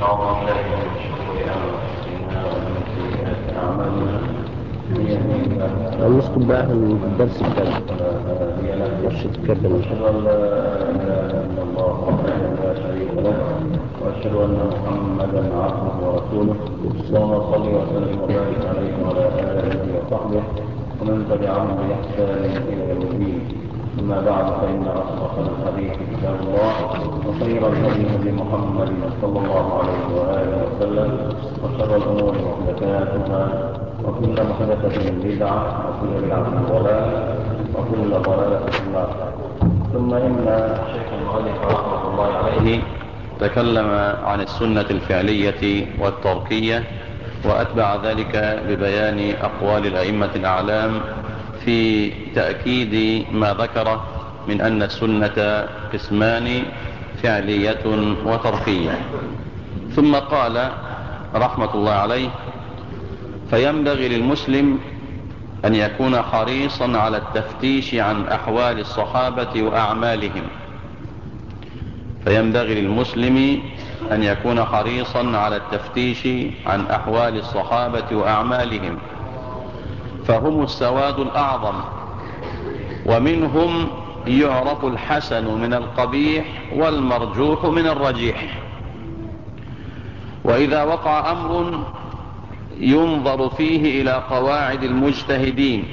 نعوذ بالله من انفسنا ومن سيئات اعمالنا من المسكن بقى الدرس له مش تتكلم واشهد ان لا اله الا الله وحده لا شريك له واشهد ان محمدا عبده ورسوله اللهم صل وسلم وبارك عليه وعلى آله وصحبه. ومن تبعهم بإحسان إلى يوم الدين. أما بعد فإن أصدق الحديث كتاب الله وخير الهدي هدي محمد صلى الله عليه وآله وسلم وشر الأمور محدثاتها وكل محدثة بدعة وكل بدعة ضلالة وكل ضلالة في النار. ثم إن الشيخ المؤلف رحمة الله عليه تكلم عن السنة الفعلية والتركية وأتبع ذلك ببيان أقوال الأئمة الأعلام في تأكيد ما ذكره من أن السنة قسمان فعلية وتركية ثم قال رحمة الله عليه فينبغي للمسلم أن يكون حريصا على التفتيش عن أحوال الصحابة وأعمالهم. فينبغي للمسلم أن يكون حريصا على التفتيش عن أحوال الصحابة وأعمالهم. فهم السواد الأعظم ومنهم يعرف الحسن من القبيح والمرجوح من الرجيح. وإذا وقع أمر ينظر فيه إلى قواعد المجتهدين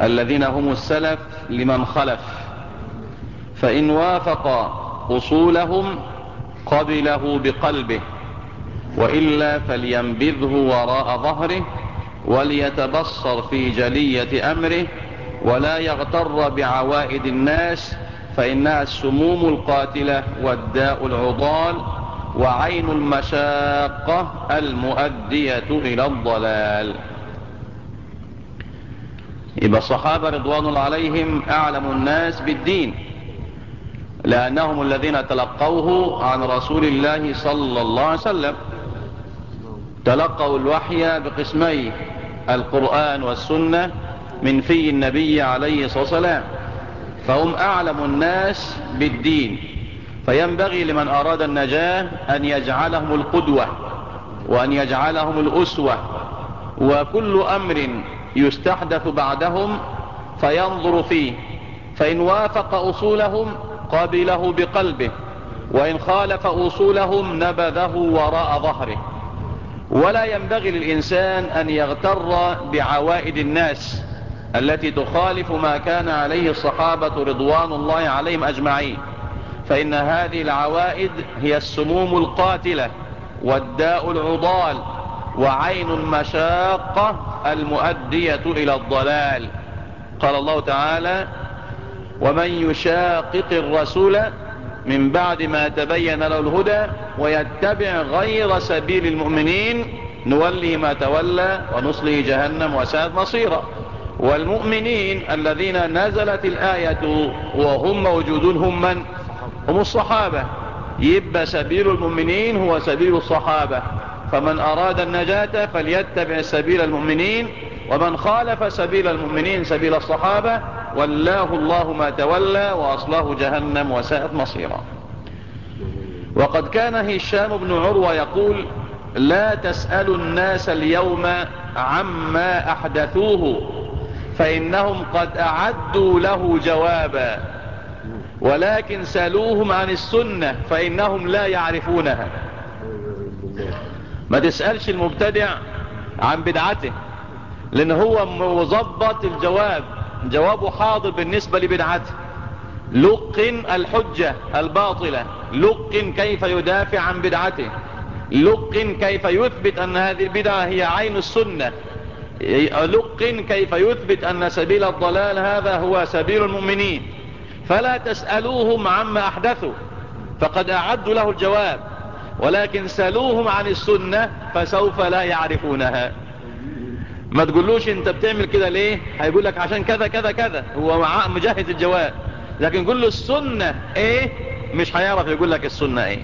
الذين هم السلف لمن خلف فإن وافق أصولهم قبله بقلبه وإلا فلينبذه وراء ظهره وليتبصر في جلية أمره ولا يغتر بعوائد الناس فإنها السموم القاتلة والداء العضال وعين المشاقة المؤدية إلى الضلال. يبقى الصحابة رضوان عليهم أعلم الناس بالدين لأنهم الذين تلقوه عن رسول الله صلى الله عليه وسلم. تلقوا الوحي بقسميه. القرآن والسنة من في النبي عليه الصلاة والسلام. فهم أعلم الناس بالدين. فينبغي لمن أراد النجاة أن يجعلهم القدوة وأن يجعلهم الأسوة. وكل أمر يستحدث بعدهم فينظر فيه. فإن وافق أصولهم قابله بقلبه. وإن خالف أصولهم نبذه وراء ظهره. ولا ينبغي للإنسان أن يغتر بعوائد الناس التي تخالف ما كان عليه الصحابة رضوان الله عليهم أجمعين. فإن هذه العوائد هي السموم القاتلة والداء العضال وعين المشاقة المؤدية إلى الضلال. قال الله تعالى ومن يشاقق الرسول من بعد ما تبين له الهدى ويتبع غير سبيل المؤمنين نوله ما تولى ونصله جهنم وساءت مصيرا. والمؤمنين الذين نزلت الآية وهم موجودون هم من؟ هم الصحابة. يبقى سبيل المؤمنين هو سبيل الصحابة. فمن أراد النجاة فليتبع سبيل المؤمنين. ومن خالف سبيل المؤمنين سبيل الصحابة والله الله ما تولى وأصله جهنم وساءت مصيرا. وقد كان هشام بن عروة يقول لا تسألوا الناس اليوم عما أحدثوه فإنهم قد أعدوا له جوابا ولكن سألوهم عن السنة فإنهم لا يعرفونها. ما تسألش المبتدع عن بدعته. لأن هو مظبط الجواب. جوابه حاضر بالنسبة لبدعته. لقن الحجة الباطلة. لقن كيف يدافع عن بدعته. لقن كيف يثبت أن هذه البدعة هي عين السنة. لقن كيف يثبت أن سبيل الضلال هذا هو سبيل المؤمنين. فلا تسألوهم عما أحدثوا. فقد أعدوا له الجواب. ولكن سألوهم عن السنة فسوف لا يعرفونها. ما تقولوش انت بتعمل كده ليه؟ هيقول لك عشان كذا كذا كذا. هو مجهز الجواب. لكن قول له السنة إيه؟ مش هيعرف يقول لك السنة إيه.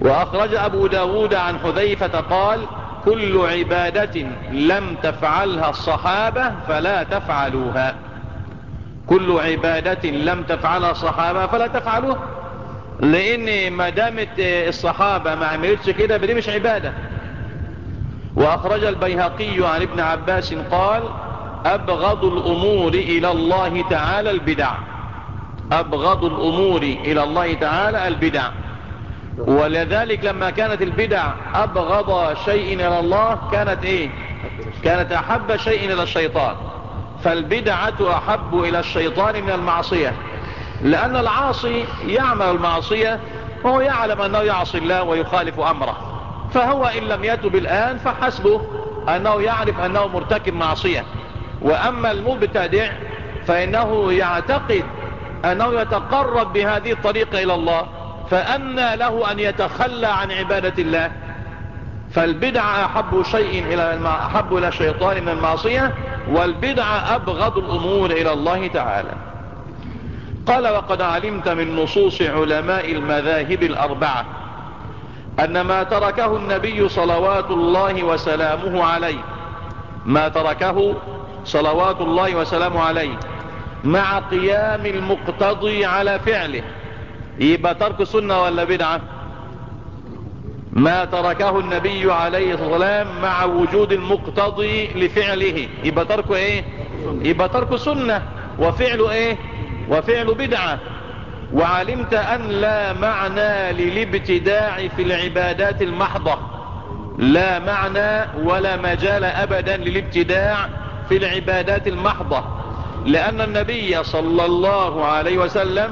وأخرج أبو داود عن حذيفة قال كل عبادة لم تفعلها الصحابة فلا تفعلوها. كل عبادة لم تفعلها الصحابة فلا تفعلوها. لأن ما دامت الصحابة ما عملتش كده بدي مش عبادة. وأخرج البيهقي عن ابن عباس قال أبغض الأمور إلى الله تعالى البدع. أبغض الأمور إلى الله تعالى البدع. ولذلك لما كانت البدع أبغض شيء إلى الله كانت إيه؟ كانت أحب شيء إلى الشيطان. فالبدعة أحب إلى الشيطان من المعصية. لأن العاصي يعمل المعصية وهو يعلم أنه يعصي الله ويخالف أمره. فهو إن لم يتب الان فحسبه أنه يعرف أنه مرتكب معصية وأما المبتدع فإنه يعتقد أنه يتقرب بهذه الطريقة إلى الله فأنى له أن يتخلى عن عبادة الله فالبدع أحب شيء إلى. أحب إلى الشيطان من المعصية والبدع أبغض الأمور إلى الله تعالى قال وقد علمت من نصوص علماء المذاهب الأربعة أن ما تركه النبي صلوات الله وسلامه عليه. ما تركه صلوات الله وسلامه عليه. مع قيام المقتضي على فعله. يبقى ترك سنة ولا بدعة؟ ما تركه النبي عليه الصلاة والسلام مع وجود المقتضي لفعله. يبقى ترك إيه؟ يبقى ترك سنة. وفعل إيه؟ وفعل بدعة. وعلمت أن لا معنى للابتداع في العبادات المحضة. لا معنى ولا مجال ابدا للابتداع في العبادات المحضة. لأن النبي صلى الله عليه وسلم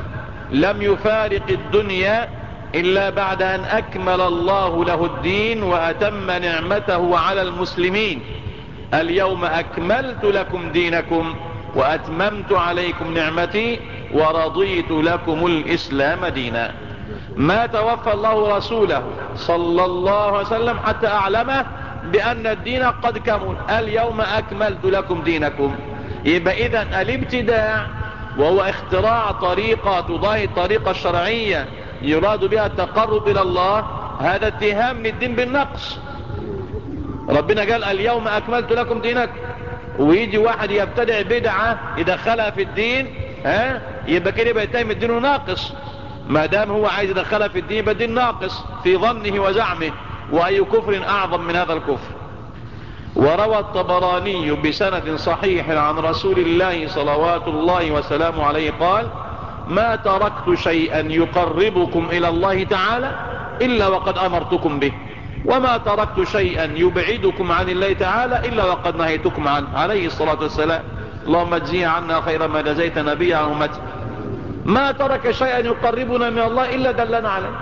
لم يفارق الدنيا إلا بعد أن أكمل الله له الدين وأتم نعمته على المسلمين. اليوم أكملت لكم دينكم وأتممت عليكم نعمتي ورضيت لكم الإسلام دينا. ما توفى الله رسوله صلى الله عليه وسلم حتى أعلمه بأن الدين قد كمل. اليوم أكملت لكم دينكم. يبقى إذن الابتداع وهو اختراع طريقة تضاهي الطريقة الشرعية يراد بها التقرب إلى الله هذا اتهام للدين بالنقص. ربنا قال اليوم أكملت لكم دينكم. ويجي واحد يبتدع بدعة يدخلها في الدين ها؟ يبقى كده يبقى يتهم الدين ناقص. ما دام هو عايز يدخلها في الدين يبقى الدين ناقص في ظنه وزعمه. وأي كفر أعظم من هذا الكفر. وروى الطبراني بسند صحيح عن رسول الله صلوات الله وسلامه عليه قال ما تركت شيئا يقربكم إلى الله تعالى إلا وقد أمرتكم به. وما تركت شيئا يبعدكم عن الله تعالى إلا وقد نهيتكم عنه. عليه الصلاة والسلام. اللهم اجزي عنا خير ما جزيت نبي عن أمتي ما ترك شيئا يقربنا من الله إلا دلنا عليه.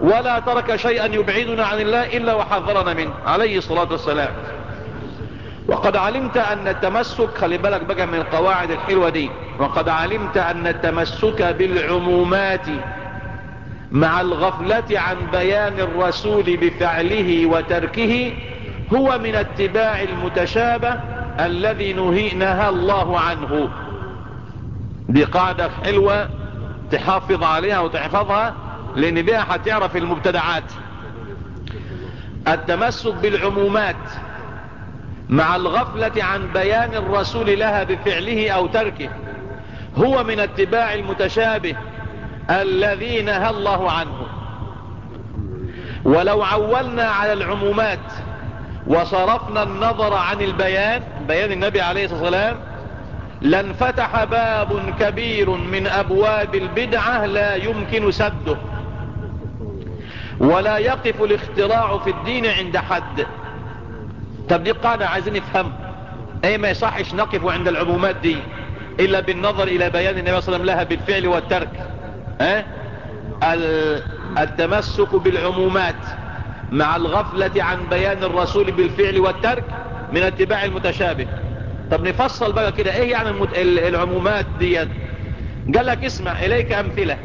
ولا ترك شيئا يبعدنا عن الله إلا وحذرنا منه. عليه الصلاة والسلام. وقد علمت أن التمسك خلي بالك بقى من القواعد الحلوة دي. وقد علمت أن التمسك بالعمومات مع الغفلة عن بيان الرسول بفعله وتركه هو من اتباع المتشابه الذي نهى الله عنه. دي قاعدة حلوة تحافظ عليها وتحفظها لأن بها هتعرف المبتدعات. التمسك بالعمومات مع الغفلة عن بيان الرسول لها بفعله أو تركه هو من اتباع المتشابه الذي نهى الله عنه. ولو عولنا على العمومات وصرفنا النظر عن البيان بيان النبي عليه الصلاة والسلام لانفتح باب كبير من أبواب البدعة لا يمكن سده ولا يقف الاختراع في الدين عند حد. طب دي قاعدة عايزين نفهم أي ما يصحش نقف عند العمومات دي إلا بالنظر إلى بيان النبي صلى الله عليه وسلم لها بالفعل والترك. آه؟ التمسك بالعمومات مع الغفلة عن بيان الرسول بالفعل والترك من اتباع المتشابه. طب نفصل بقى كده إيه يعني العمومات ديت؟ قال لك اسمع إليك أمثلة.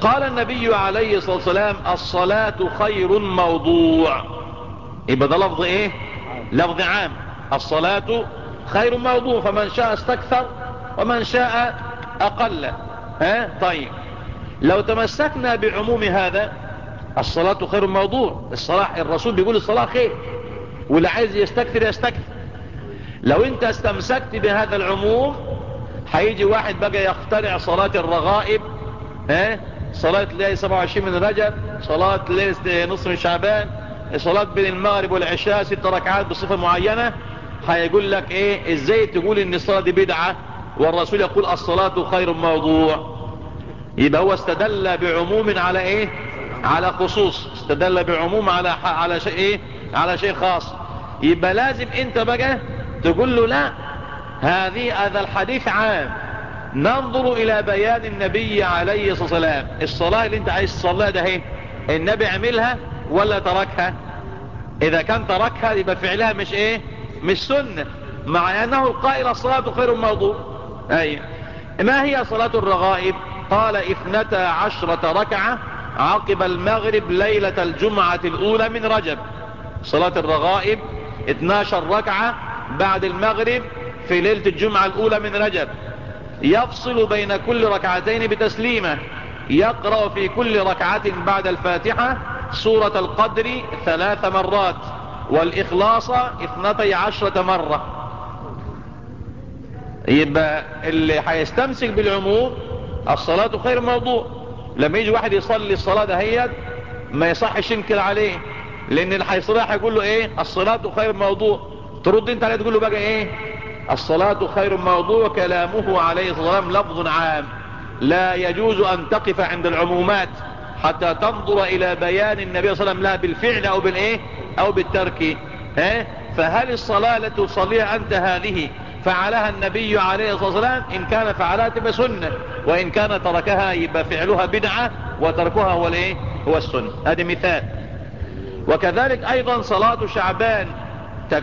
قال النبي عليه الصلاة والسلام الصلاة خير موضوع. يبقى ده لفظ إيه؟ لفظ عام. الصلاة خير موضوع فمن شاء استكثر ومن شاء أقل. ها؟ طيب. لو تمسكنا بعموم هذا الصلاة خير موضوع. الصلاة الرسول بيقول الصلاة خير. واللي عايز يستكثر يستكثر. لو انت استمسكت بهذا العموم هيجي واحد بقى يخترع صلاة الرغائب ها؟ صلاة الليل 27 من رجب صلاة الليل نصف من شعبان صلاة بين المغرب والعشاء ست ركعات بصفة معينة. هيقول لك إيه؟ إزاي تقول إن الصلاة دي بدعة؟ والرسول يقول الصلاة خير موضوع. يبقى هو استدل بعموم على إيه؟ على خصوص. استدل بعموم على على شيء إيه؟ على شيء خاص. يبقى لازم انت بقى تقول له لا هذه هذا الحديث عام. ننظر إلى بيان النبي عليه الصلاة والسلام. الصلاة اللي انت عايز تصليها ده إيه النبي عملها ولا تركها؟ إذا كان تركها يبقى فعلها مش إيه؟ مش سنة. مع أنه القائل الصلاة خير موضوع. أي. ما هي صلاة الرغائب؟ قال اثنتا عشرة ركعة عقب المغرب ليلة الجمعة الأولى من رجب. صلاة الرغائب 12 ركعة بعد المغرب في ليلة الجمعة الأولى من رجب. يفصل بين كل ركعتين بتسليمة. يقرأ في كل ركعة بعد الفاتحة سورة القدر ثلاث مرات والإخلاص اثنتي عشرة مرة. يبقى اللي هيستمسك بالعموم الصلاة خير موضوع. لما يجي واحد يصلي الصلاة دهيت ما يصحش ينكر عليه. لأن اللي هيصليها هيقول له إيه؟ الصلاة خير موضوع. ترد انت عليه تقول له بقى إيه؟ الصلاة خير موضوع كلامه عليه الصلاة والسلام لفظ عام. لا يجوز أن تقف عند العمومات حتى تنظر إلى بيان النبي صلى الله عليه وسلم لا بالفعل أو بالإيه؟ أو بالترك. ها؟ فهل الصلاة التي تصليها أنت هذه فعلها النبي عليه الصلاة والسلام إن كان فعلها تبقى سنة. وإن كان تركها يبقى فعلها بدعة وتركها هو الإيه؟ هو السنة. هذا مثال. وكذلك أيضا صلاة شعبان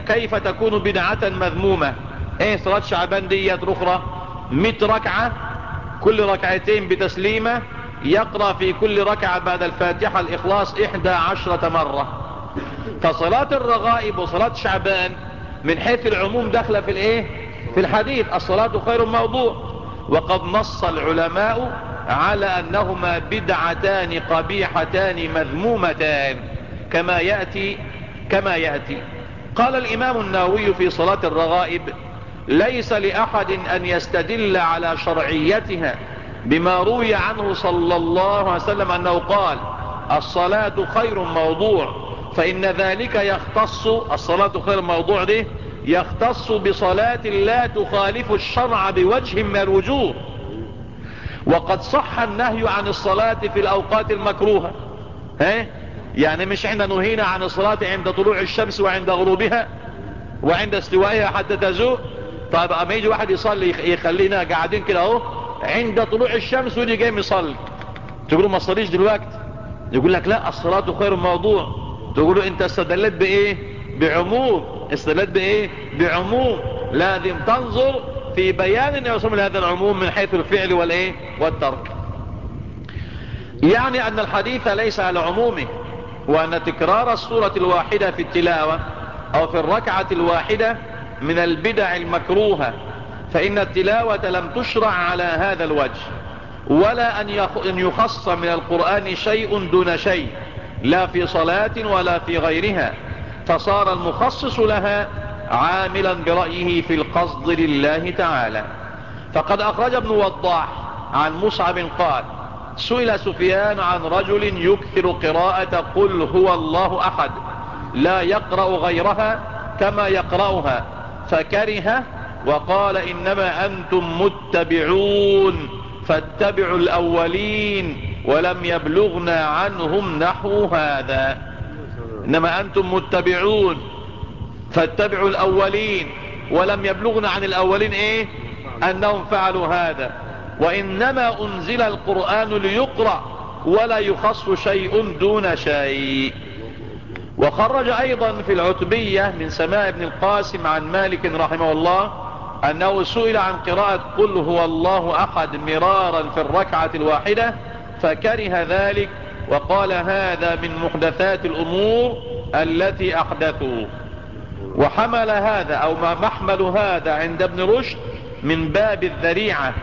كيف تكون بدعة مذمومة؟ إيه صلاة شعبان ديت أخرى؟ 100 ركعة كل ركعتين بتسليمة يقرأ في كل ركعة بعد الفاتحة الإخلاص إحدى عشرة مرة. فصلاة الرغائب وصلاة شعبان من حيث العموم داخلة في الإيه؟ في الحديث الصلاة خير موضوع. وقد نص العلماء على أنهما بدعتان قبيحتان مذمومتان. كما يأتي كما يأتي. قال الإمام النووي في صلاة الرغائب ليس لأحد أن يستدل على شرعيتها بما روي عنه صلى الله عليه وسلم أنه قال الصلاة خير موضوع فإن ذلك يختص الصلاة خير موضوع دي يختص بصلاة لا تخالف الشرع بوجه من الوجوه. وقد صح النهي عن الصلاة في الأوقات المكروهة. ها؟ يعني مش إحنا نهينا عن الصلاة عند طلوع الشمس وعند غروبها وعند استوائها حتى تزول؟ طيب أما يجي واحد يصلي يخلينا قاعدين كده أهو عند طلوع الشمس ودي جاي يصلي. تقولوا ما تصليش دلوقتي؟ يقول لك لا الصلاة خير موضوع تقولوا أنت استدلت بإيه؟ بعموم. استدلت بإيه؟ بعموم. لازم تنظر في بيان ان يصل هذا العموم من حيث الفعل والإيه؟ والترك. يعني أن الحديث ليس على عمومه. وأن تكرار الصورة الواحدة في التلاوة أو في الركعة الواحدة من البدع المكروهة فإن التلاوة لم تشرع على هذا الوجه ولا أن يخص من القرآن شيء دون شيء لا في صلاة ولا في غيرها فصار المخصص لها عاملا برأيه في القصد لله تعالى. فقد أخرج ابن وضاح عن مصعب قال سئل سفيان عن رجل يكثر قراءة قل هو الله أحد لا يقرأ غيرها كما يقرأها فكره وقال إنما أنتم متبعون فاتبعوا الأولين ولم يبلغنا عنهم نحو هذا. إنما أنتم متبعون فاتبعوا الأولين ولم يبلغنا عن الأولين إيه؟ أنهم فعلوا هذا. وإنما أنزل القرآن ليقرأ ولا يخص شيء دون شيء. وخرج أيضا في العتبية من سماء ابن القاسم عن مالك رحمه الله أنه سئل عن قراءة قل هو الله أحد مرارا في الركعة الواحدة فكره ذلك وقال هذا من محدثات الأمور التي أحدثوا. وحمل هذا أو ما محمل هذا عند ابن رشد من باب الذريعة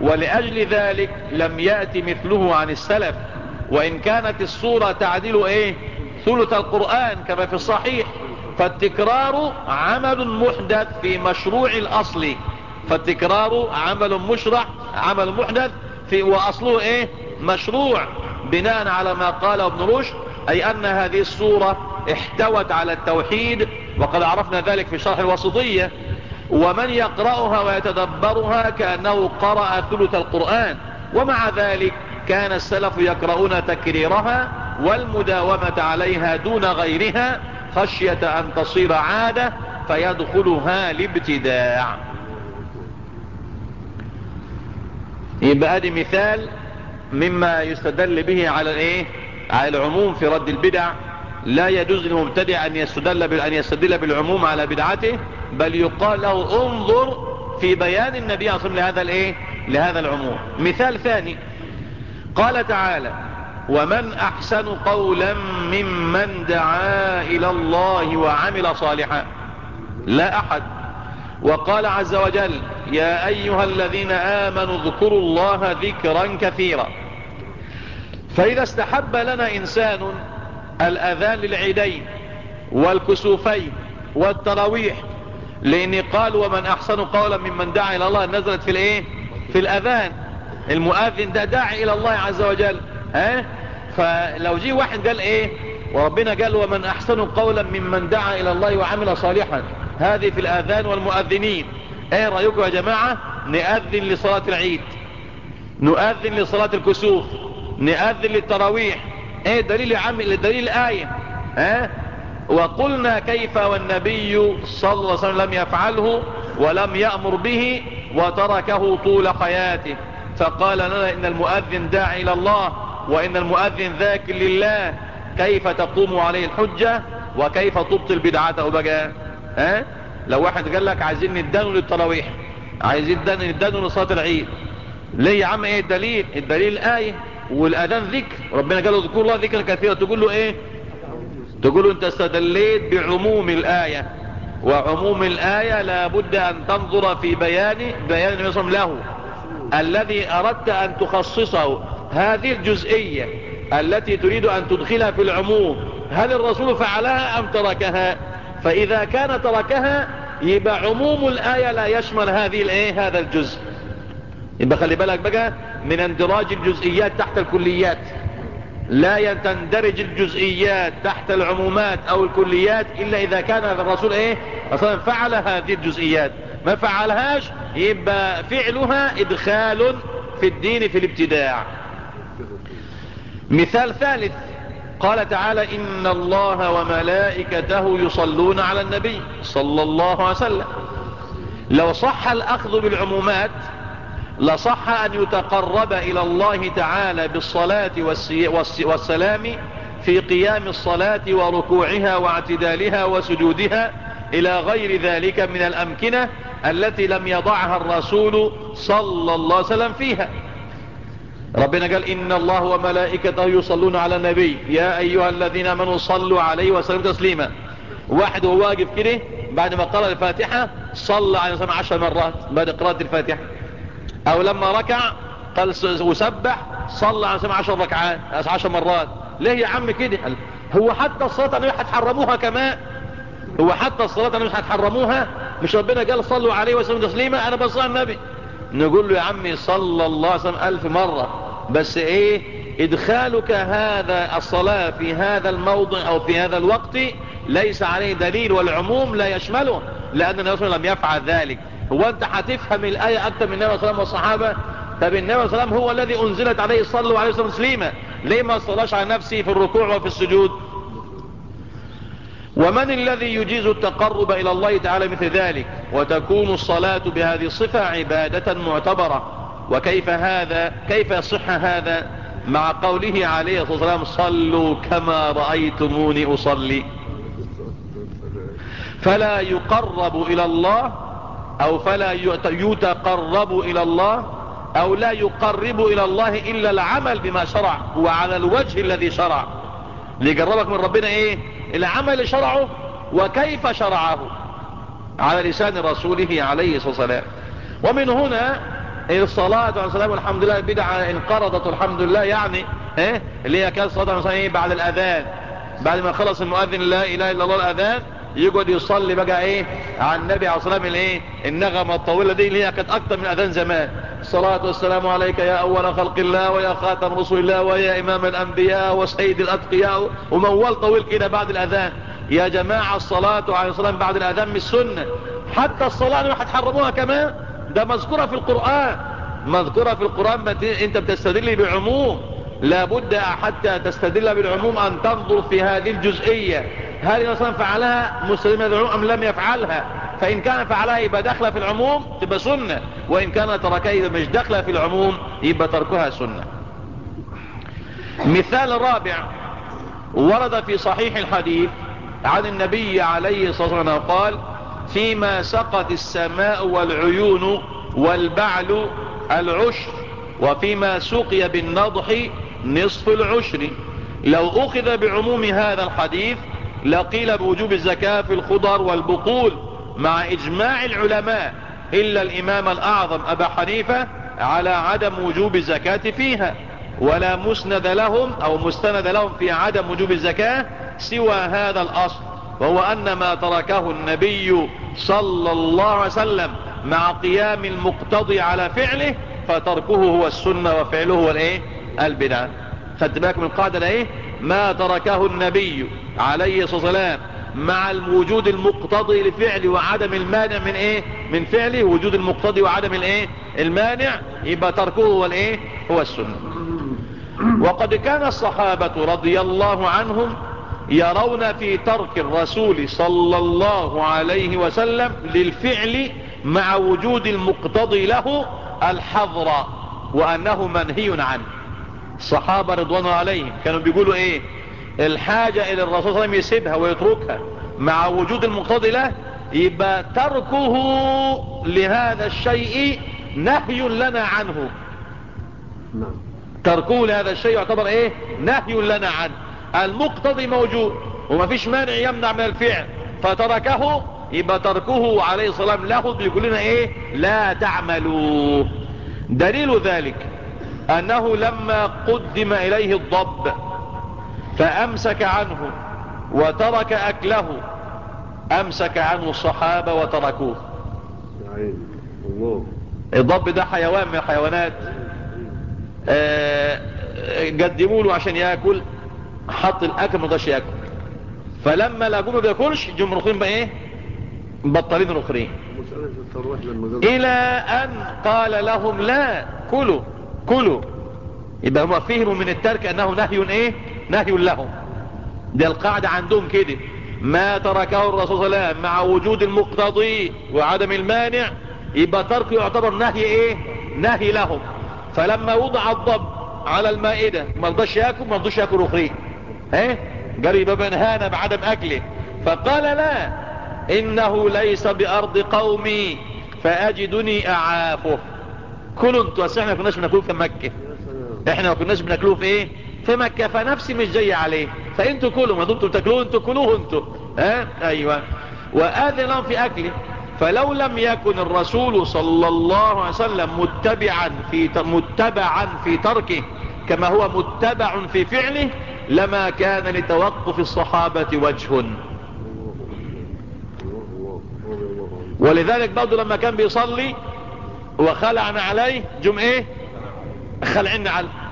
ولأجل ذلك لم يأتي مثله عن السلف. وإن كانت الصورة تعدل إيه؟ ثلث القرآن كما في الصحيح. فالتكرار عمل محدث في مشروع الأصل. فالتكرار عمل مشرع عمل محدث في وأصله إيه؟ مشروع. بناء على ما قال ابن رشد أي أن هذه السورة احتوت على التوحيد. وقد عرفنا ذلك في شرح الوسطية. ومن يقرأها ويتدبرها كأنه قرأ ثلث القرآن. ومع ذلك كان السلف يقرؤون تكريرها والمداومة عليها دون غيرها خشية أن تصير عادة فيدخلها الابتداع يبقى أدي مثال مما يستدل به على الإيه؟ على العموم في رد البدع. لا يجوز للمبتدع أن يستدل أن يستدل بالعموم على بدعته. بل يقال له انظر في بيان النبي صلى الله عليه وسلم لهذا الايه؟ لهذا العموم. مثال ثاني. قال تعالى ومن أحسن قولا ممن دعا إلى الله وعمل صالحا. لا أحد. وقال عز وجل يا أيها الذين آمنوا اذكروا الله ذكرا كثيرا. فإذا استحب لنا إنسان الأذان للعيدين والكسوفين والتراويح لأن قال ومن احسن قولا ممن دعا إلى الله نزلت في الايه؟ في الاذان. المؤذن ده داعي إلى الله عز وجل. ها؟ فلو جي واحد قال إيه؟ وربنا قال ومن احسن قولا ممن دعا إلى الله وعمل صالحا. هذه في الاذان والمؤذنين. إيه رأيكم يا جماعة؟ نأذن لصلاة العيد. نؤذن لصلاة الكسوف. نأذن للتراويح. إيه دليل يا عم دليل الآية ها؟ وقلنا كيف والنبي صلى الله عليه وسلم لم يفعله ولم يأمر به وتركه طول حياته. فقال لنا إن المؤذن داعي إلى الله وإن المؤذن ذاكر لله. كيف تقوم عليه الحجة وكيف تبطل بدعته بقى ها؟ لو واحد قال لك عايزين ندانوا للتراويح عايزين ندانوا لصلاة العيد. ليه يا عم؟ إيه الدليل؟ الدليل الآية والأذان ذكر. ربنا قال له ذكر الله ذكر كثيرا. تقول له إيه؟ تقول انت استدليت بعموم الآية وعموم الآية لابد أن تنظر في بيان بيان النبي صلى الله عليه وسلم له. الذي أردت أن تخصصه هذه الجزئية التي تريد أن تدخلها في العموم هل الرسول فعلها أم تركها؟ فإذا كان تركها يبقى عموم الآية لا يشمل هذه الايه هذا الجزء. يبقى خلي بالك بقى من اندراج الجزئيات تحت الكليات. لا تندرج الجزئيات تحت العمومات أو الكليات إلا إذا كان الرسول إيه؟ أصلا فعل هذه الجزئيات. ما فعلهاش؟ يبقى فعلها إدخال في الدين في الابتداع. مثال ثالث. قال تعالى إن الله وملائكته يصلون على النبي صلى الله عليه وسلم. لو صح الأخذ بالعمومات لصح أن يتقرب إلى الله تعالى بالصلاة والسلام في قيام الصلاة وركوعها واعتدالها وسجودها إلى غير ذلك من الأمكنة التي لم يضعها الرسول صلى الله عليه وسلم فيها. ربنا قال إن الله وملائكته يصلون على النبي. يا أيها الذين آمنوا صلوا عليه وسلموا تسليما. واحد وهو واقف كده بعد ما قرأ الفاتحة صلى عليه وسلم عشر مرات بعد قراءة الفاتحة. أو لما ركع قال وسبح صلى عليه وسلم عشر ركعات عشر مرات. ليه يا عم كده؟ هو حتى الصلاة أنه هتحرموها كمان. هو حتى الصلاة أنه هتحرموها مش ربنا قال صلوا عليه وسلم تسليما؟ أنا بصلي النبي. نقول له يا عمي صلى الله عليه وسلم ألف مرة. بس إيه؟ إدخالك هذا الصلاة في هذا الموضع أو في هذا الوقت ليس عليه دليل والعموم لا يشمله لأن النبي وسلم لم يفعل ذلك. هو انت هتفهم الآية أكتر من النبي صلى الله عليه وسلم والصحابة؟ طب النبي صلى الله عليه وسلم هو الذي أنزلت عليه صلوا عليه وسلم تسليما. ليه ما صلاش على نفسه في الركوع وفي السجود؟ ومن الذي يجيز التقرب إلى الله تعالى مثل ذلك؟ وتكون الصلاة بهذه الصفة عبادة معتبرة. وكيف هذا؟ كيف يصح هذا؟ مع قوله عليه الصلاة والسلام صلوا كما رأيتموني أصلي. فلا يقرب إلى الله أو فلا يتقرب إلى الله أو لا يقرب إلى الله إلا العمل بما شرع وعلى الوجه الذي شرع. ليقربك من ربنا إيه؟ العمل اللي شرعه وكيف شرعه. على لسان رسوله عليه الصلاة والسلام. ومن هنا الصلاة والسلام والحمد لله بدعة انقرضت والحمد لله يعني إيه؟ اللي هي كانت صلاة مثلا إيه؟ بعد الأذان. بعد ما خلص المؤذن لا إله إلا الله الأذان يقعد يصلي بقى إيه؟ على النبي عليه الصلاة والسلام الايه النغمة الطويلة دي اللي هي كانت أكتر من أذان زمان. الصلاة والسلام عليك يا أول خلق الله ويا خاتم رسول الله ويا إمام الأنبياء وسيد الأتقياء. وموال طويل كده بعد الأذان. يا جماعة الصلاة عليه السلام بعد الأذان من السنة حتى الصلاة اللي هتحرموها كمان ده مذكورة في القرآن. مذكورة في القرآن ما أنت بتستدل بعموم. لابد حتى تستدل بالعموم أن تنظر في هذه الجزئية. هل الرسول فعلها مستدل بالعموم أم لم يفعلها. فإن كان فعلها يبقى داخله في العموم تبقى سنة. وإن كان تركها يبقى مش داخله في العموم يبقى تركها سنة. مثال رابع ورد في صحيح الحديث عن النبي عليه الصلاة والسلام قال فيما سقت السماء والعيون والبعل العشر وفيما سقي بالنضح نصف العشر. لو أخذ بعموم هذا الحديث لقيل بوجوب الزكاة في الخضر والبقول مع إجماع العلماء إلا الإمام الأعظم أبا حنيفة على عدم وجوب الزكاة فيها ولا مسند لهم أو مستند لهم في عدم وجوب الزكاة سوى هذا الأصل وهو أن ما تركه النبي صلى الله عليه وسلم مع قيام المقتضي على فعله فتركه هو السنة وفعله هو الإيه؟ البدعة خدت بالك من القاعدة ده إيه؟ ما تركه النبي عليه الصلاة والسلام مع الوجود المقتضي لفعله وعدم المانع من إيه؟ من فعله وجود المقتضي وعدم الإيه؟ المانع يبقى تركه هو الإيه؟ هو السنة. وقد كان الصحابة رضي الله عنهم يرون في ترك الرسول صلى الله عليه وسلم للفعل مع وجود المقتضي له الحظر وأنه منهي عنه. الصحابة رضوان عليهم كانوا بيقولوا إيه؟ الحاجة إلى الرسول صلى الله عليه وسلم يسيبها ويتركها مع وجود المقتضي له يبقى تركه لهذا الشيء نهي لنا عنه. نعم. تركه لهذا الشيء يعتبر إيه؟ نهي لنا عنه. المقتضي موجود وما فيش مانع يمنع من الفعل. فتركه يبقى تركه عليه الصلاة والسلام له بيقول لنا إيه؟ لا تعملوا دليل ذلك أنه لما قدم إليه الضب فأمسك عنه وترك أكله. أمسك عنه الصحابة وتركوه. الضب ده حيوان من الحيوانات. آه، قدموا له عشان ياكل. حط الأكل ما رضاش ياكل. فلما لقوه ما بياكلش جم رخين بقى إيه؟ لما قال إلى أن قال لهم لا كلوا كلوا. يبقى هم فهموا من الترك أنه نهي إيه؟ نهي لهم. ده القاعدة عندهم كده. ما تركه الرسول صلى الله عليه وسلم مع وجود المقتضي وعدم المانع يبقى تركه يعتبر نهي إيه؟ نهي لهم. فلما وضع الضب على المائدة ما رضاش ياكل ما رضوش ياكل اخرين إيه قال يبقى بنهانا بعدم أكله. فقال لا إنه ليس بأرض قومي فأجدني أعافه. كلوا أنتوا أصل إحنا ما كناش بناكلوه في مكة. إحنا ما كناش بناكلوه في إيه؟ في مكة فنفسي مش جاي عليه. فإنتوا كلوا ما دمتوا بتاكلوه أنتوا كلوه أنتوا. ها؟ أيوه. واذن لهم في أكله. فلو لم يكن الرسول صلى الله عليه وسلم متبعا في متبعا في تركه كما هو متبع في فعله لما كان لتوقف الصحابة وجه. ولذلك برضه لما كان بيصلي وخلعنا عليه جم إيه؟ خلعنا عليه.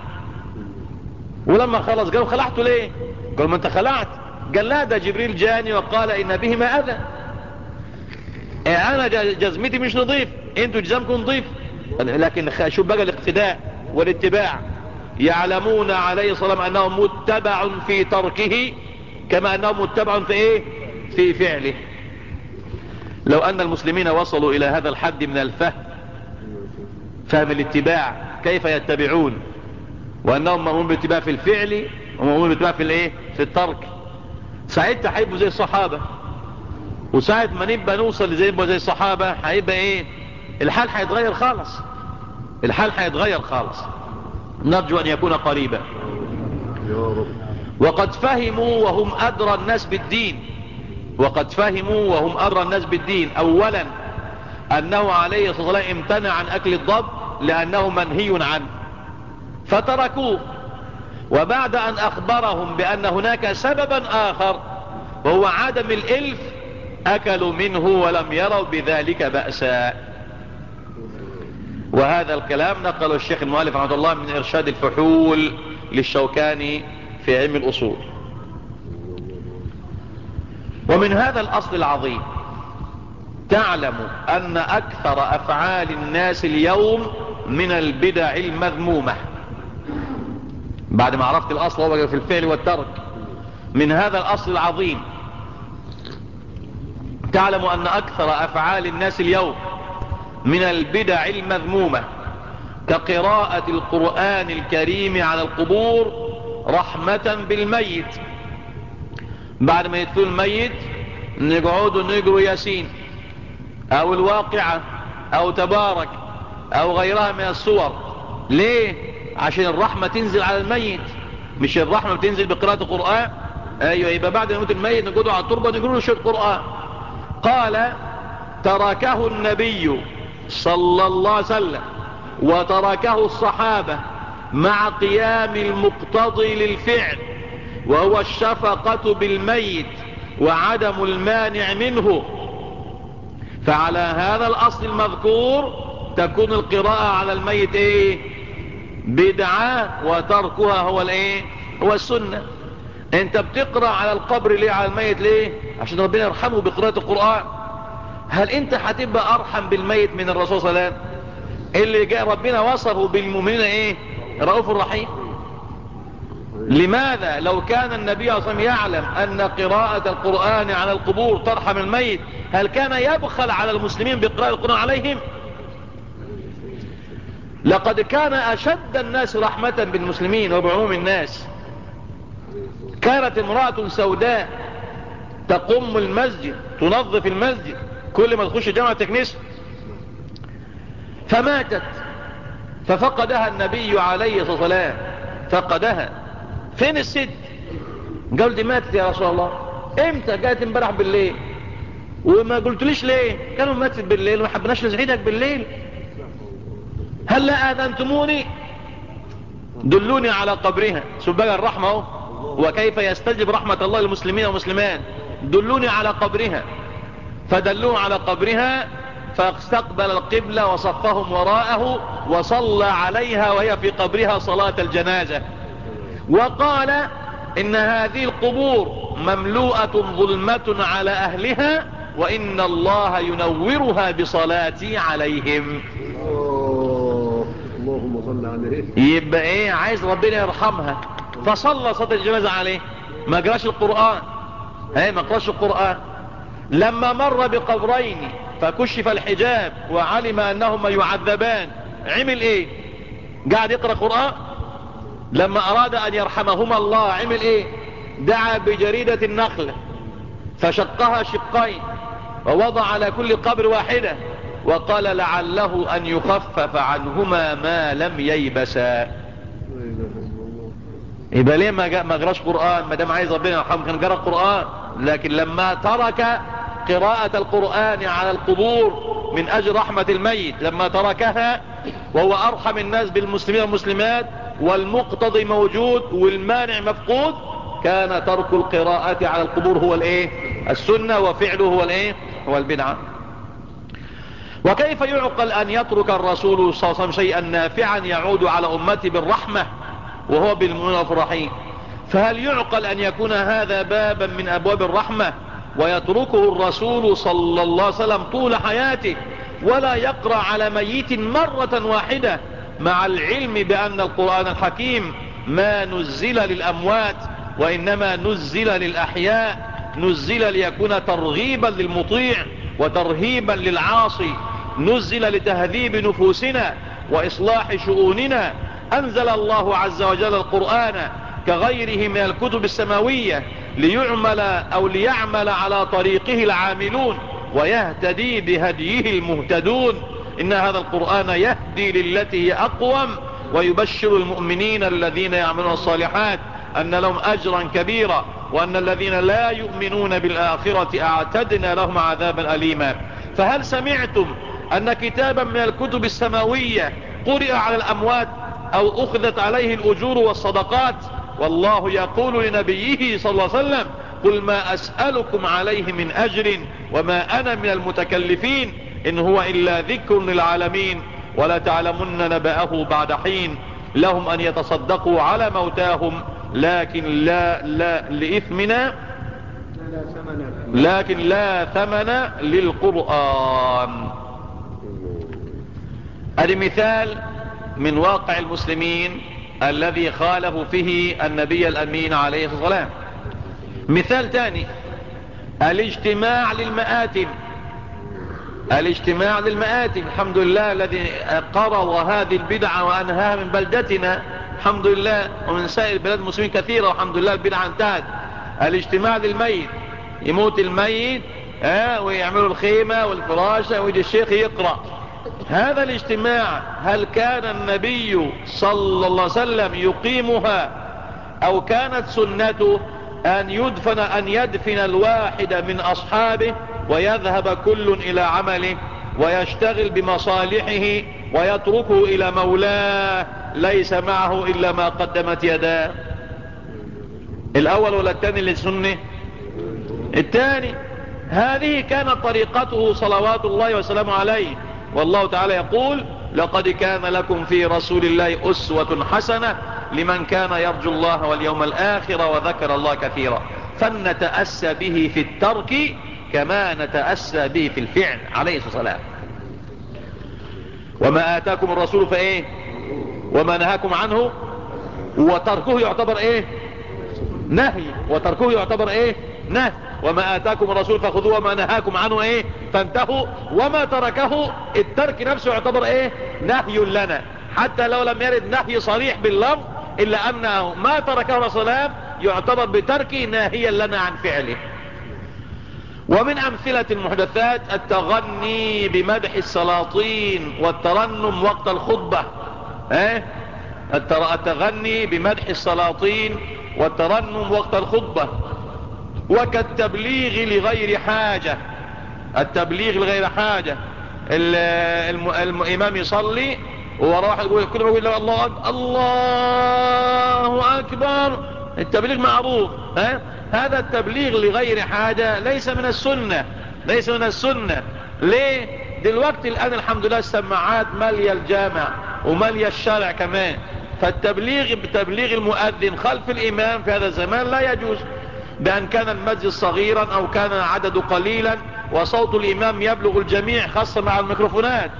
ولما خلص قالوا خلعته ليه؟ قالوا ما انت خلعت. قال لا ده جبريل جاني وقال إن بهما أذى. إيه أنا جزمتي مش نظيف. أنتوا جزمكم نظيف. لكن شوف بقى الاقتداء والاتباع. يعلمون عليه الصلاة والسلام أنه متبع في تركه كما أنه متبع في إيه؟ في فعله. لو أن المسلمين وصلوا إلى هذا الحد من الفهم فهم الاتباع كيف يتبعون؟ وأنهم مأمون بالاتباع في الفعل ومأمون بالاتباع في الإيه؟ في الترك. ساعتها هيبقوا زي الصحابة. وساعة ما نبقى نوصل زي زي الصحابة هيبقى إيه؟ الحال هيتغير خالص. الحال هيتغير خالص. نرجو أن يكون قريبا. وقد فهموا وهم أدرى الناس بالدين. وقد فهموا وهم أدرى الناس بالدين. اولا أنه عليه الصلاة والسلام امتنع عن أكل الضب لأنه منهي عنه. فتركوه. وبعد أن أخبرهم بأن هناك سببا آخر وهو عدم الإلف أكلوا منه ولم يروا بذلك بأسا وهذا الكلام نقله الشيخ المؤلف رحمة الله من إرشاد الفحول للشوكاني في علم الأصول. ومن هذا الأصل العظيم تعلم أن أكثر أفعال الناس اليوم من البدع المذمومة. بعد ما عرفت الأصل هو في الفعل والترك. من هذا الأصل العظيم. تعلم أن أكثر أفعال الناس اليوم من البدع المذمومة كقراءة القرآن الكريم على القبور رحمة بالميت. بعد ما يدفن الميت نقعدوا نقروا ياسين أو الواقعة أو تبارك أو غيرها من الصور. ليه؟ عشان الرحمة تنزل على الميت. مش الرحمة بتنزل بقراءة القرآن؟ أيوه يبقى بعد ما يموت الميت نقعدوا على التربة نقروا له شيء قرآن. قال تركه النبي صلى الله عليه وسلم وتركه الصحابة مع قيام المقتضي للفعل وهو الشفقة بالميت وعدم المانع منه. فعلى هذا الأصل المذكور تكون القراءة على الميت إيه؟ بدعة وتركها هو الايه؟ هو السنة. انت بتقرأ على القبر ليه؟ على الميت ليه؟ عشان ربنا يرحمه بقراءة القرآن. هل انت هتبقى أرحم بالميت من الرسول صلى الله عليه وسلم؟ اللي جاء ربنا وصفه بالمؤمنين إيه؟ رؤوف الرحيم. لماذا لو كان النبي صلى الله عليه وسلم يعلم أن قراءة القرآن على القبور ترحم الميت هل كان يبخل على المسلمين بقراءة القرآن عليهم؟ لقد كان أشد الناس رحمة بالمسلمين وبعموم الناس. كانت امرأة سوداء تقوم المسجد تنظف المسجد كل ما تخش جامعة تكنيس فماتت. ففقدها النبي عليه الصلاة والسلام. فقدها. فين الست؟ قال دي ماتت يا رسول الله. إمتى؟ جاءت امبارح بالليل. وما قلتليش ليه؟ كانوا ماتت بالليل. وما حبناش نزعجك بالليل. هل لا آذنتموني؟ دلوني على قبرها. شوف بقى الرحمة أهو. وكيف يستجب رحمة الله للمسلمين والمسلمات. دلوني على قبرها. فدلوه على قبرها فاستقبل القبلة وصفهم وراءه وصلى عليها وهي في قبرها صلاة الجنازة. وقال إن هذه القبور مملوءة ظلمة على أهلها وإن الله ينورها بصلاتي عليهم. يبقى إيه عايز ربنا يرحمها. فصلى صلاة الجنازة عليه. ما قراش القرآن. هي ما قراش القرآن. لما مر بقبرين فكشف الحجاب وعلم أنهما يعذبان. عمل إيه؟ قاعد يقرأ قرآن؟ لما أراد أن يرحمهما الله عمل إيه؟ دعا بجريدة النخل. فشقها شقين. ووضع على كل قبر واحدة. وقال لعله أن يخفف عنهما ما لم ييبسا. يبقى ليه ما ما قراش قرآن؟ ما دام عايز ربنا يرحمه كان قرأ قرآن. لكن لما ترك قراءة القرآن على القبور من أجل رحمة الميت لما تركها وهو أرحم الناس بالمسلمين والمسلمات والمقتضي موجود والمانع مفقود كان ترك القراءة على القبور هو الإيه؟ السنة وفعله هو الإيه؟ هو البدعة. وكيف يعقل أن يترك الرسول صلى الله عليه وسلم شيئا نافعا يعود على امته بالرحمة وهو بالمؤمنين الرحيم؟ فهل يعقل أن يكون هذا بابا من أبواب الرحمة ويتركه الرسول صلى الله عليه وسلم طول حياته ولا يقرأ على ميت مرة واحدة مع العلم بأن القرآن الحكيم ما نزل للأموات وإنما نزل للأحياء نزل ليكون ترغيبا للمطيع وترهيبا للعاصي نزل لتهذيب نفوسنا وإصلاح شؤوننا. أنزل الله عز وجل القرآن كغيره من الكتب السماوية ليعمل أو ليعمل على طريقه العاملون ويهتدي بهديه المهتدون. إن هذا القرآن يهدي للتي هي أقوم ويبشر المؤمنين الذين يعملون الصالحات أن لهم أجرا كبيرا وأن الذين لا يؤمنون بالآخرة أعتدنا لهم عذابا أليما. فهل سمعتم أن كتابا من الكتب السماوية قرئ على الأموات أو أخذت عليه الأجور والصدقات والله يقول لنبيه صلى الله عليه وسلم قل ما أسألكم عليه من أجر وما أنا من المتكلفين إن هو إلا ذكر للعالمين ولا تعلمن نبأه بعد حين. لهم أن يتصدقوا على موتاهم لكن لا, لا لإثمنا لكن لا ثمن للقرآن. هذا مثال من واقع المسلمين الذي خالف فيه النبي الأمين عليه الصلاة والسلام. مثال ثاني الاجتماع للمآتم. الاجتماع للمآتم الحمد لله الذي قرر هذه البدعة وأنهاها من بلدتنا. الحمد لله ومن سائر بلاد المسلمين كثيرة والحمد لله البدعة انتهت. الاجتماع للميت يموت الميت ها ويعملوا الخيمة والفراشة ويجي الشيخ يقرأ. هذا الاجتماع هل كان النبي صلى الله عليه وسلم يقيمها أو كانت سنته أن يدفن أن يدفن الواحد من أصحابه ويذهب كل إلى عمله ويشتغل بمصالحه ويتركه إلى مولاه ليس معه إلا ما قدمت يداه؟ الأول ولا الثاني للسنة؟ الثاني هذه كانت طريقته صلوات الله وسلامه عليه. والله تعالى يقول لقد كان لكم في رسول الله أسوة حسنة لمن كان يرجو الله واليوم الآخر وذكر الله كثيرا. فلنتأسى به في الترك كما نتأسى به في الفعل عليه الصلاة والسلام. وما آتاكم الرسول فإيه؟ وما نهاكم عنه؟ وتركه يعتبر إيه؟ نهي. وتركه يعتبر إيه؟ نهي. وما آتاكم الرسول فخذوه وما نهاكم عنه إيه؟ فانتهوا. وما تركه الترك نفسه يعتبر إيه؟ نهي لنا. حتى لو لم يرد نهي صريح باللفظ إلا أنه ما تركه الرسول يعتبر بترك ناهيا لنا عن فعله. ومن أمثلة المحدثات التغني بمدح السلاطين والترنم وقت الخطبة. إيه؟ التغني بمدح السلاطين والترنم وقت الخطبة. وكالتبليغ لغير حاجة. التبليغ لغير حاجة. الامام يصلي واحد يقول كل ما يقول الله أكبر. الله أكبر. التبليغ معروف ها؟ هذا التبليغ لغير حاجة ليس من السنة. ليس من السنة. ليه؟ دلوقتي الآن الحمد لله السماعات مالية الجامع ومالية الشارع كمان. فالتبليغ بتبليغ المؤذن خلف الإمام في هذا الزمان لا يجوز. بأن كان المسجد صغيرا أو كان العدد قليلا وصوت الإمام يبلغ الجميع خاصة مع الميكروفونات.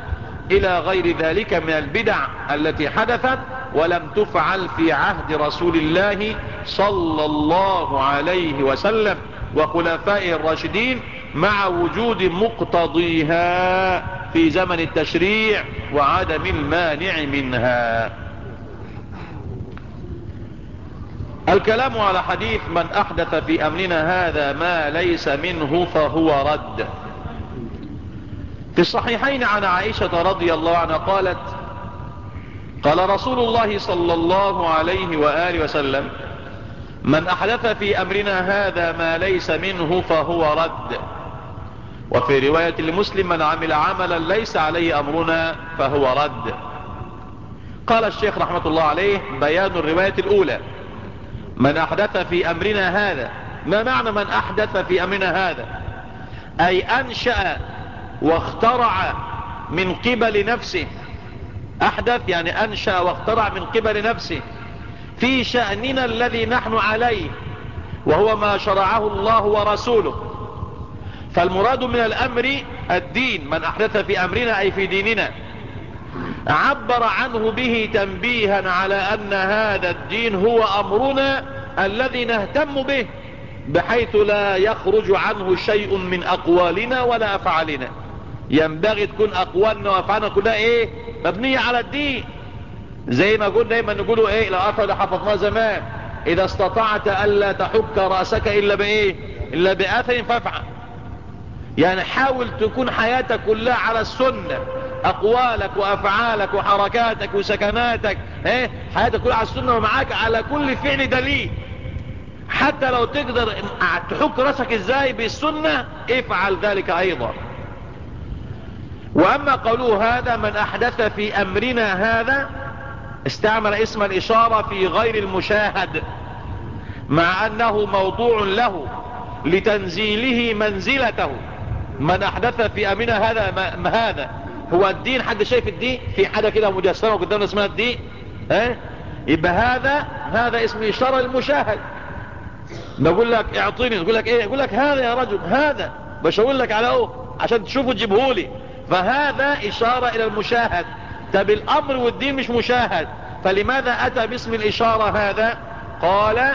إلى غير ذلك من البدع التي حدثت ولم تفعل في عهد رسول الله صلى الله عليه وسلم. وخلفاء الراشدين مع وجود مقتضيها في زمن التشريع وعدم المانع منها. الكلام على حديث من أحدث في أمرنا هذا ما ليس منه فهو رد. في الصحيحين عن عائشة رضي الله عنها قالت قال رسول الله صلى الله عليه وآله وسلم من أحدث في أمرنا هذا ما ليس منه فهو رد. وفي رواية لمسلم من عمل عملا ليس عليه أمرنا فهو رد. قال الشيخ رحمة الله عليه بيان الرواية الأولى. من أحدث في أمرنا هذا. ما معنى من أحدث في أمرنا هذا؟ أي أنشأ واخترع من قبل نفسه. أحدث يعني أنشأ واخترع من قبل نفسه. في شأننا الذي نحن عليه وهو ما شرعه الله ورسوله. فالمراد من الأمر الدين من أحدث في أمرنا أي في ديننا. عبر عنه به تنبيها على أن هذا الدين هو أمرنا الذي نهتم به بحيث لا يخرج عنه شيء من أقوالنا ولا أفعالنا. ينبغي تكون أقوالنا وأفعالنا كلها إيه؟ مبنية على الدين. زي ما قلنا دايما نقولوا إيه؟ لو أفعل حفظناه زمان. إذا استطعت ألا تحك رأسك إلا بإيه؟ إلا باثر فافعل. يعني حاول تكون حياتك كلها على السنة. أقوالك وأفعالك وحركاتك وسكناتك إيه؟ حياتك كلها على السنة ومعاك على كل فعل دليل. حتى لو تقدر تحك راسك إزاي بالسنة افعل ذلك أيضا. وأما قوله هذا من أحدث في أمرنا هذا استعمل اسم الإشارة في غير المشاهد مع أنه موضوع له لتنزيله منزلته. من أحدث في أمرنا هذا ما هذا. هو الدين حد شايف الدين في حاجة كده مجسمة قدامنا اسمها الدين. آه يبقى هذا هذا اسم إشارة للمشاهد. بقول لك اعطيني تقول لك إيه؟ يقول لك هذا يا رجل هذا. بشاور لك على اهو عشان تشوفه تجيبهولي فهذا إشارة إلى المشاهد. طب الأمر والدين مش مشاهد. فلماذا أتى باسم الإشارة هذا؟ قال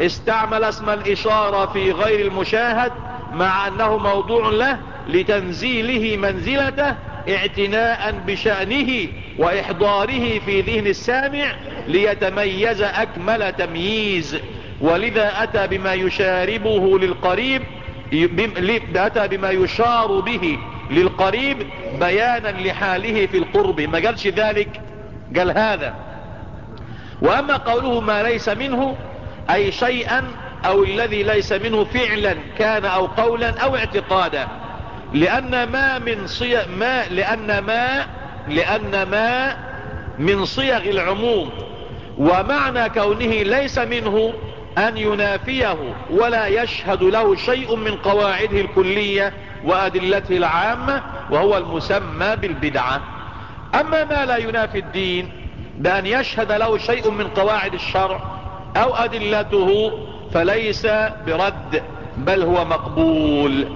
استعمل اسم الإشارة في غير المشاهد مع أنه موضوع له لتنزيله منزلته اعتناء بشأنه وإحضاره في ذهن السامع ليتميز أكمل تمييز. ولذا أتى بما يشاربه للقريب أتى بما يشار به للقريب بيانا لحاله في القرب. ما قالش ذلك؟ قال هذا. وأما قوله ما ليس منه أي شيئا أو الذي ليس منه فعلا كان أو قولا أو اعتقادا. لأن ما من صيغ ما لأن ما لأن ما من صيغ العموم. ومعنى كونه ليس منه أن ينافيه ولا يشهد له شيء من قواعده الكلية وأدلته العامة وهو المسمى بالبدعة. أما ما لا ينافي الدين بأن يشهد له شيء من قواعد الشرع أو أدلته فليس برد بل هو مقبول.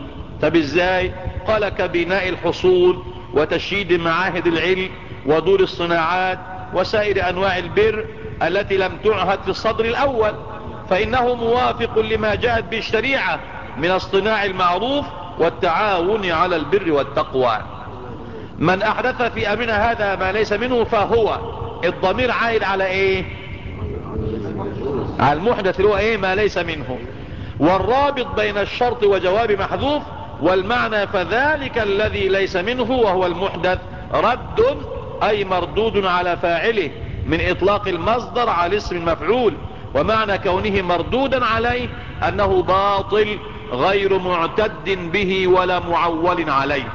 طب إزاي؟ قال كبناء الحصول وتشييد معاهد العلم ودور الصناعات وسائر أنواع البر التي لم تعهد في الصدر الأول. فإنه موافق لما جاءت به الشريعة من اصطناع المعروف والتعاون على البر والتقوى. من أحدث في أمرنا هذا ما ليس منه فهو الضمير عائد على إيه؟ على المحدث اللي هو إيه؟ ما ليس منه. والرابط بين الشرط وجواب محذوف والمعنى فذلك الذي ليس منه وهو المحدث رد أي مردود على فاعله من إطلاق المصدر على اسم المفعول ومعنى كونه مردودا عليه أنه باطل غير معتد به ولا معول عليه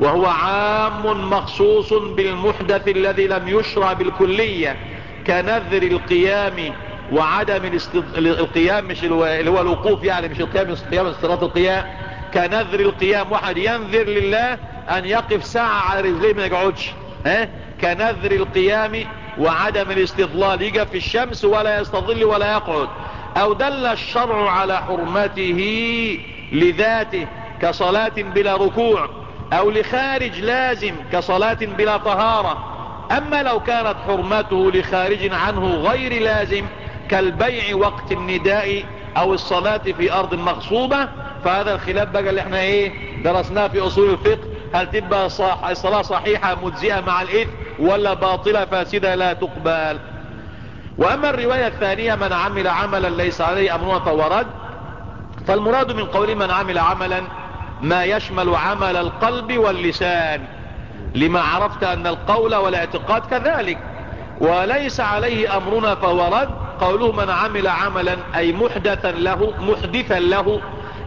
وهو عام مخصوص بالمحدث الذي لم يشرع بالكلية كنذر القيام وعدم الاستض... القيام مش اللي هو الوقوف يعني مش القيام القيام استراط القيام. كنذر القيام. واحد ينذر لله أن يقف ساعة على رجليه ما يقعدش. ها؟ كنذر القيام وعدم الاستظلال. يقف في الشمس ولا يستظل ولا يقعد. أو دل الشرع على حرمته لذاته كصلاة بلا ركوع. أو لخارج لازم كصلاة بلا طهارة. أما لو كانت حرمته لخارج عنه غير لازم كالبيع وقت النداء أو الصلاة في أرض مغصوبة فهذا الخلاف بقى اللي إحنا إيه درسناه في أصول الفقه. هل تبقى صح الصلاة صحيحة مجزئة مع الإثم ولا باطلة فاسدة لا تقبل؟ وأما الرواية الثانية من عمل عملا ليس عليه امرنا فهو رد فالمراد من قول من عمل عملا ما يشمل عمل القلب واللسان لما عرفت أن القول والاعتقاد كذلك وليس عليه أمرنا فهو رد قوله من عمل عملا أي محدثا له محدثا له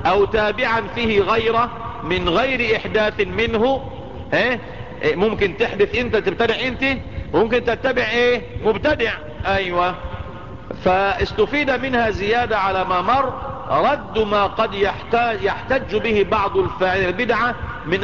أو تابعا فيه غيره من غير إحداث منه آه ممكن تحدث أنت تبتدع أنت؟ وممكن تتبع إيه؟ مبتدع. أيوه. فاستفيد منها زيادة على ما مر رد ما قد يحتاج, يحتج به بعض الفاعل البدعة من,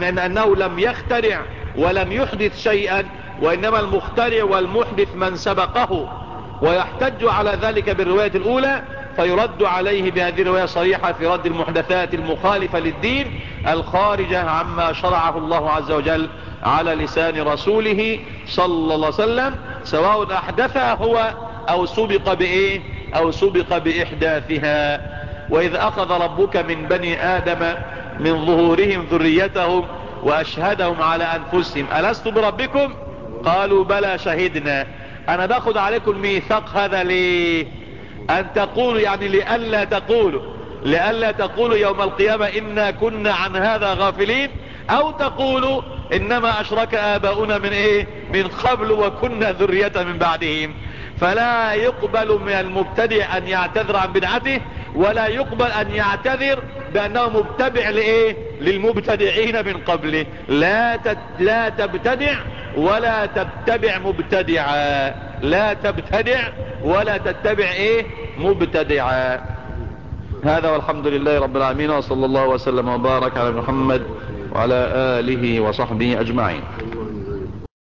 من أنه لم يخترع ولم يحدث شيئا وإنما المخترع والمحدث من سبقه. ويحتج على ذلك بالرواية الأولى فيرد عليه بهذه الرواية صريحة في رد المحدثات المخالفة للدين الخارجة عما شرعه الله عز وجل على لسان رسوله صلى الله عليه وسلم سواء أحدثها هو أو سبق بإيه؟ أو سبق بإحداثها. وإذ أخذ ربك من بني آدم من ظهورهم ذريتهم وأشهدهم على أنفسهم ألست بربكم؟ قالوا بلى شهدنا. أنا باخد عليكم الميثاق هذا ليه؟ أن تقولوا يعني لألا تقولوا لألا تقولوا يوم القيامة إنا كنا عن هذا غافلين أو تقولوا إنما أشرك آباؤنا من إيه؟ من قبل وكنا ذرية من بعدهم. فلا يقبل من المبتدع أن يعتذر عن بدعته ولا يقبل أن يعتذر بأنه مبتدع لإيه؟ للمبتدعين من قبله. لا تت... لا تبتدع ولا تتبع مبتدعا. لا تبتدع ولا تتبع إيه؟ مبتدعا. هذا والحمد لله رب العالمين وصلى الله وسلم وبارك على محمد وعلى آله وصحبه أجمعين.